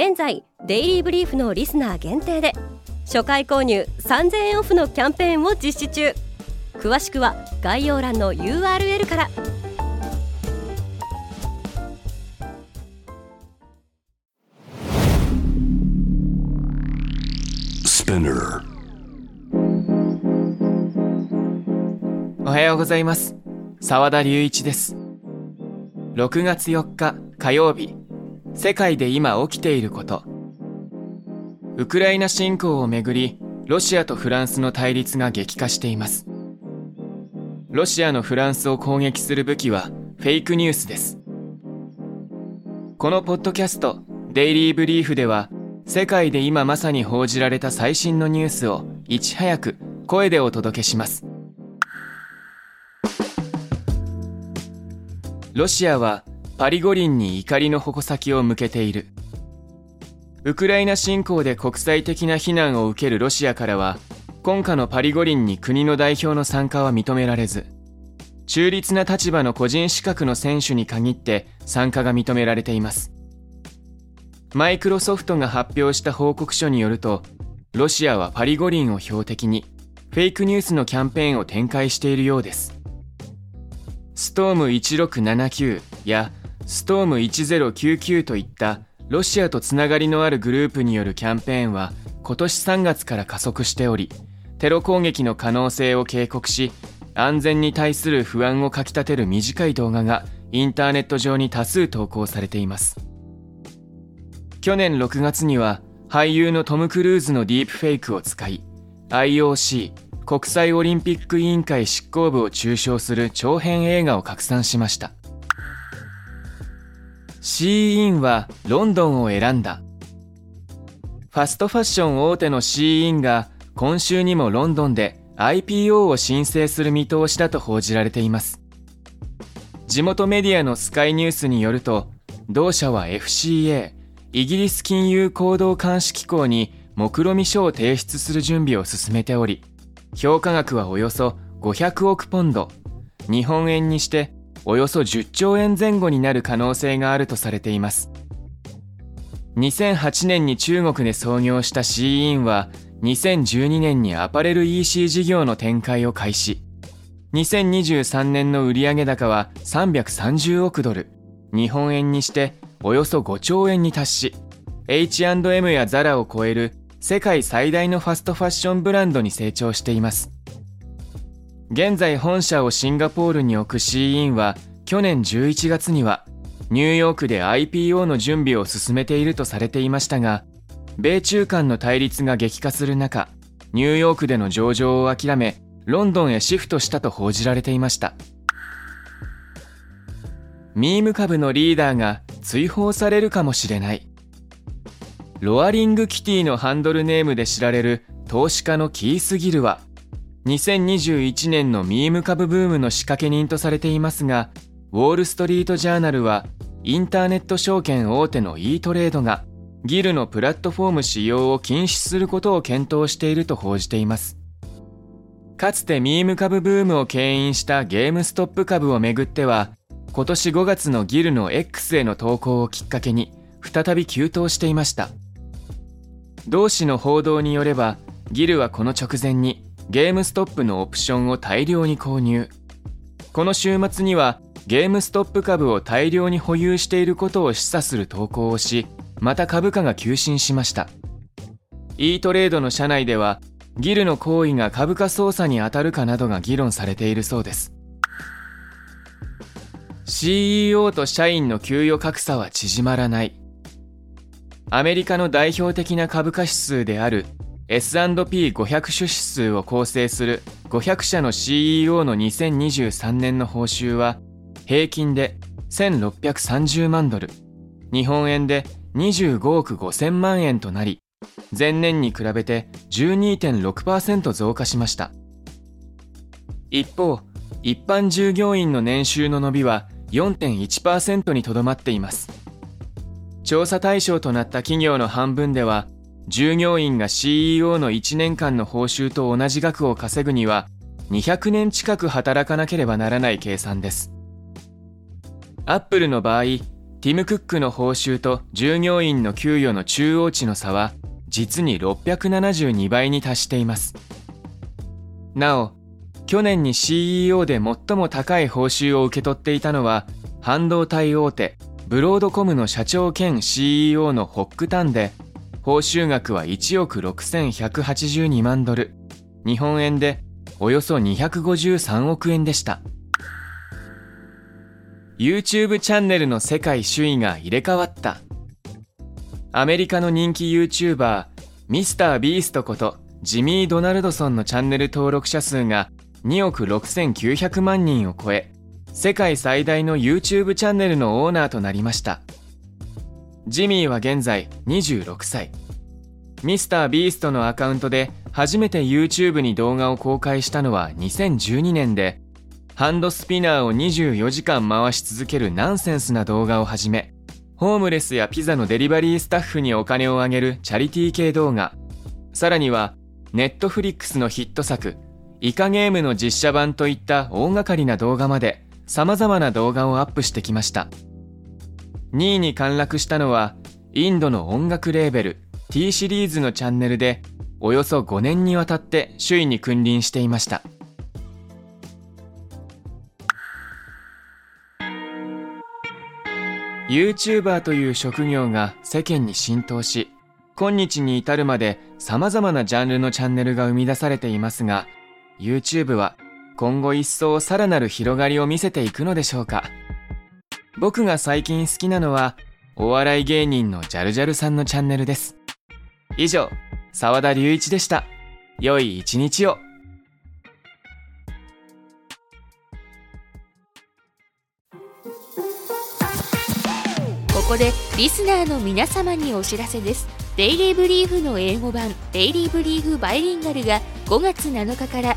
現在デイリーブリーフのリスナー限定で初回購入3000円オフのキャンペーンを実施中。詳しくは概要欄の URL から。おはようございます。澤田隆一です。6月4日火曜日世界で今起きていること。ウクライナ侵攻をめぐりロシアとフランスの対立が激化しています。ロシアのフランスを攻撃する武器はフェイクニュースです。このポッドキャストデイリーブリーフでは世界で今まさに報じられた最新のニュースをいち早く声でお届けします。ロシアはパリ五輪に怒りの矛先を向けている。ウクライナ侵攻で国際的な非難を受けるロシアからは、今夏のパリ五輪に国の代表の参加は認められず、中立な立場の個人資格の選手に限って参加が認められています。マイクロソフトが発表した報告書によると、ロシアはパリ五輪を標的に、フェイクニュースのキャンペーンを展開しているようです。ストーム1679やストーム1099といったロシアとつながりのあるグループによるキャンペーンは今年3月から加速しており、テロ攻撃の可能性を警告し、安全に対する不安をかきたてる短い動画がインターネット上に多数投稿されています。去年6月には俳優のトム・クルーズのディープフェイクを使い、IOC 国際オリンピック委員会執行部を中傷する長編映画を拡散しました。シーインはロンドンを選んだ。ファストファッション大手のシーインが今週にもロンドンで IPO を申請する見通しだと報じられています。地元メディアのスカイニュースによると、同社は FCA、イギリス金融行動監視機構に目論見書を提出する準備を進めており、評価額はおよそ500億ポンド、日本円にしておよそ10兆円前後になる可能性があるとされています。2008年に中国で創業した C インは2012年にアパレル EC 事業の展開を開始。2023年の売上高は330億ドル、日本円にしておよそ5兆円に達し、H&M やザラを超える世界最大のファストファッションブランドに成長しています。現在本社をシンガポールに置く C インは去年11月にはニューヨークで IPO の準備を進めているとされていましたが、米中間の対立が激化する中、ニューヨークでの上場を諦め、ロンドンへシフトしたと報じられていました。ミーム株のリーダーが追放されるかもしれない。ロアリングキティのハンドルネームで知られる投資家のキース・ギルは、2021年のミーム株ブームの仕掛け人とされていますが、ウォール・ストリート・ジャーナルは、インターネット証券大手の e トレードが、ギルのプラットフォーム使用を禁止することを検討していると報じています。かつてミーム株ブームを牽引したゲームストップ株をめぐっては、今年5月のギルの X への投稿をきっかけに、再び急騰していました。同誌の報道によれば、ギルはこの直前にゲームストップのオプションを大量に購入。この週末にはゲームストップ株を大量に保有していることを示唆する投稿をし、また株価が急進しました。e トレードの社内では、ギルの行為が株価操作に当たるかなどが議論されているそうです。CEO と社員の給与格差は縮まらない。アメリカの代表的な株価指数である S&P500 種指数を構成する500社の CEO の2023年の報酬は平均で1630万ドル、日本円で25億5000万円となり前年に比べて12.6%増加しました。一方一般従業員の年収の伸びは4.1%にとどまっています。調査対象となった企業の半分では従業員が CEO の1年間の報酬と同じ額を稼ぐには200年近く働かなければならない計算です。アップルの場合ティム・クックの報酬と従業員の給与の中央値の差は実に672倍に達しています。なお去年に CEO で最も高い報酬を受け取っていたのは半導体大手ブロードコムの社長兼 CEO のホックタンで報酬額は1億6182万ドル。日本円でおよそ253億円でした。YouTube チャンネルの世界首位が入れ替わった。アメリカの人気 YouTuber ミスタービーストことジミー・ドナルドソンのチャンネル登録者数が2億6900万人を超え世界最大の YouTube チャンネルのオーナーとなりました。ジミーは現在26歳。ミスタービーストのアカウントで初めて YouTube に動画を公開したのは2012年でハンドスピナーを24時間回し続けるナンセンスな動画をはじめホームレスやピザのデリバリースタッフにお金をあげるチャリティー系動画さらにはネットフリックスのヒット作イカゲームの実写版といった大掛かりな動画まで様々な動画をアップしてきました。2位に陥落したのはインドの音楽レーベル T シリーズのチャンネルでおよそ5年にわたって首位に君臨していました。ユーチューバーという職業が世間に浸透し今日に至るまで様々なジャンルのチャンネルが生み出されていますが YouTube は今後一層さらなる広がりを見せていくのでしょうか。僕が最近好きなのはお笑い芸人のジャルジャルさんのチャンネルです。以上澤田隆一でした。良い一日を。ここでリスナーの皆様にお知らせです。デイリーブリーフの英語版デイリーブリーフバイリンガルが5月7日から